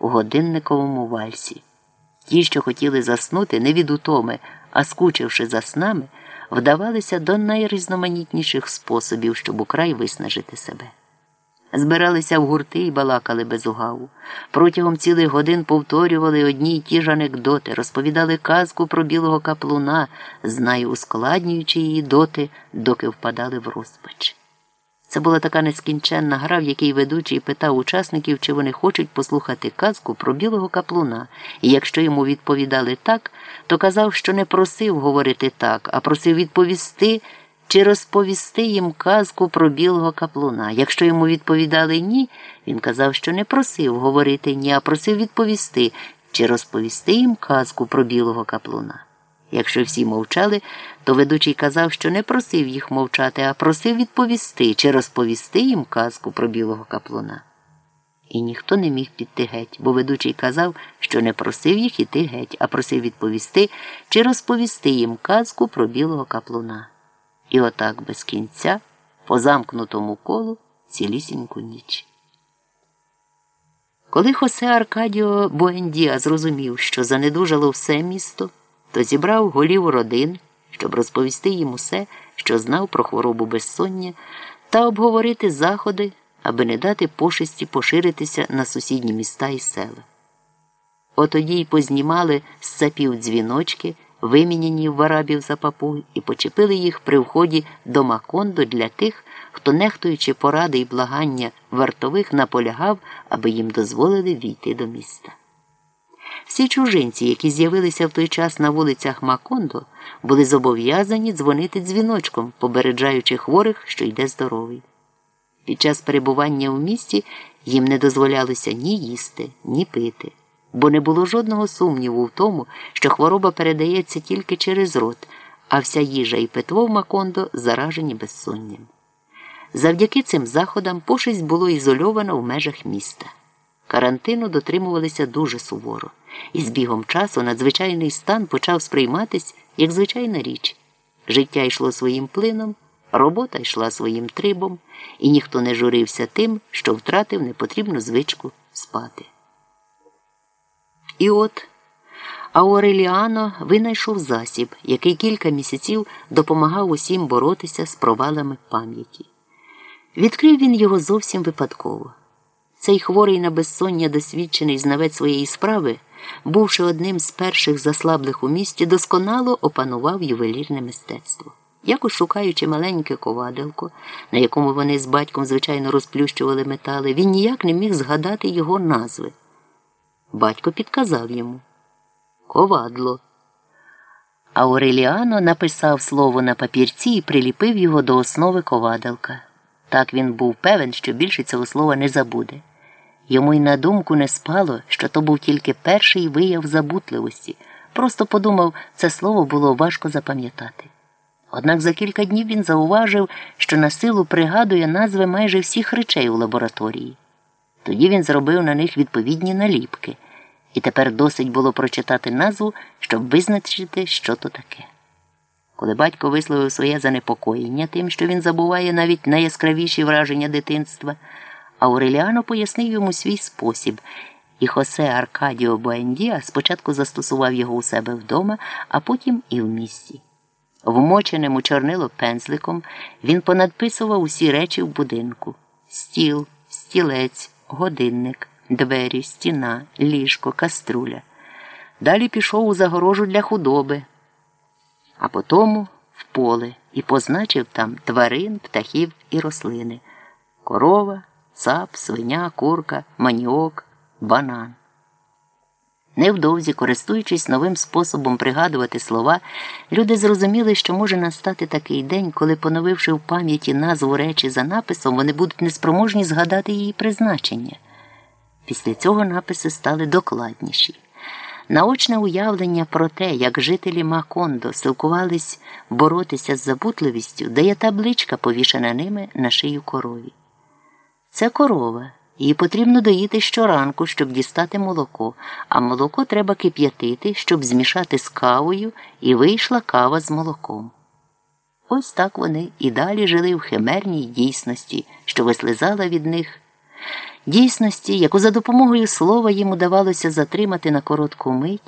у годинниковому вальсі. Ті, що хотіли заснути не від утоми, а скучивши за снами, вдавалися до найрізноманітніших способів, щоб украй виснажити себе. Збиралися в гурти і балакали без угаву. Протягом цілих годин повторювали одні й ті ж анекдоти, розповідали казку про білого каплуна, знаю, ускладнюючи її доти, доки впадали в розпач. Це була така нескінченна гра, в якій ведучий питав учасників, чи вони хочуть послухати казку про білого каплуна, і якщо йому відповідали так, то казав, що не просив говорити так, а просив відповісти чи розповісти їм казку про білого каплуна. Якщо йому відповідали ні, він казав, що не просив говорити ні, а просив відповісти, чи розповісти їм казку про білого каплуна. Якщо всі мовчали, то ведучий казав, що не просив їх мовчати, а просив відповісти чи розповісти їм казку про білого каплуна. І ніхто не міг піти геть, бо ведучий казав, що не просив їх іти геть, а просив відповісти чи розповісти їм казку про білого каплуна. І отак без кінця, по замкнутому колу, цілісіньку ніч. Коли Хосе Аркадіо Буендіа зрозумів, що занедужало все місто, то зібрав голів родин, щоб розповісти їм усе, що знав про хворобу безсоння, та обговорити заходи, аби не дати пошесті поширитися на сусідні міста і села. Отоді й познімали з цапів дзвіночки, виміняні в арабів за папуг, і почепили їх при вході до Макондо для тих, хто, нехтуючи поради й благання вартових, наполягав, аби їм дозволили війти до міста. Всі чужинці, які з'явилися в той час на вулицях Макондо, були зобов'язані дзвонити дзвіночком, попереджаючи хворих, що йде здоровий. Під час перебування в місті їм не дозволялося ні їсти, ні пити, бо не було жодного сумніву в тому, що хвороба передається тільки через рот, а вся їжа і питво в Макондо заражені безсонням. Завдяки цим заходам пошесть було ізольовано в межах міста. Карантину дотримувалися дуже суворо, і з бігом часу надзвичайний стан почав сприйматись як звичайна річ. Життя йшло своїм плином, робота йшла своїм трибом, і ніхто не журився тим, що втратив непотрібну звичку спати. І от Ауреліано винайшов засіб, який кілька місяців допомагав усім боротися з провалами пам'яті. Відкрив він його зовсім випадково. Цей хворий на безсоння досвідчений знавець своєї справи, бувши одним з перших заслаблих у місті, досконало опанував ювелірне мистецтво. Якось шукаючи маленьке коваделко, на якому вони з батьком, звичайно, розплющували метали, він ніяк не міг згадати його назви. Батько підказав йому Ковадло. Ауреліано написав слово на папірці і приліпив його до основи коваделка. Так він був певен, що більше цього слова не забуде. Йому й на думку не спало, що то був тільки перший вияв забутливості. Просто подумав, це слово було важко запам'ятати. Однак за кілька днів він зауважив, що на силу пригадує назви майже всіх речей у лабораторії. Тоді він зробив на них відповідні наліпки, і тепер досить було прочитати назву, щоб визначити, що то таке. Коли батько висловив своє занепокоєння тим, що він забуває навіть найяскравіші враження дитинства, Ауреліано пояснив йому свій спосіб, і Хосе Аркадіо Буендіа спочатку застосував його у себе вдома, а потім і в місті. Вмоченим у чорнило пензликом він понадписував усі речі в будинку стіл, стілець, годинник, двері, стіна, ліжко, каструля. Далі пішов у загорожу для худоби а потому в поле і позначив там тварин, птахів і рослини корова, цап, свиня, курка, маніок, банан. Невдовзі, користуючись новим способом пригадувати слова, люди зрозуміли, що може настати такий день, коли, поновивши в пам'яті назву речі за написом, вони будуть неспроможні згадати її призначення. Після цього написи стали докладніші. Наочне уявлення про те, як жителі Макондо силкувались боротися з забутливістю, дає табличка, повішена ними на шию корові. Це корова. Її потрібно доїти щоранку, щоб дістати молоко, а молоко треба кип'ятити, щоб змішати з кавою, і вийшла кава з молоком. Ось так вони і далі жили в химерній дійсності, що вислизала від них дійсності, яку за допомогою слова їм удавалося затримати на коротку мить.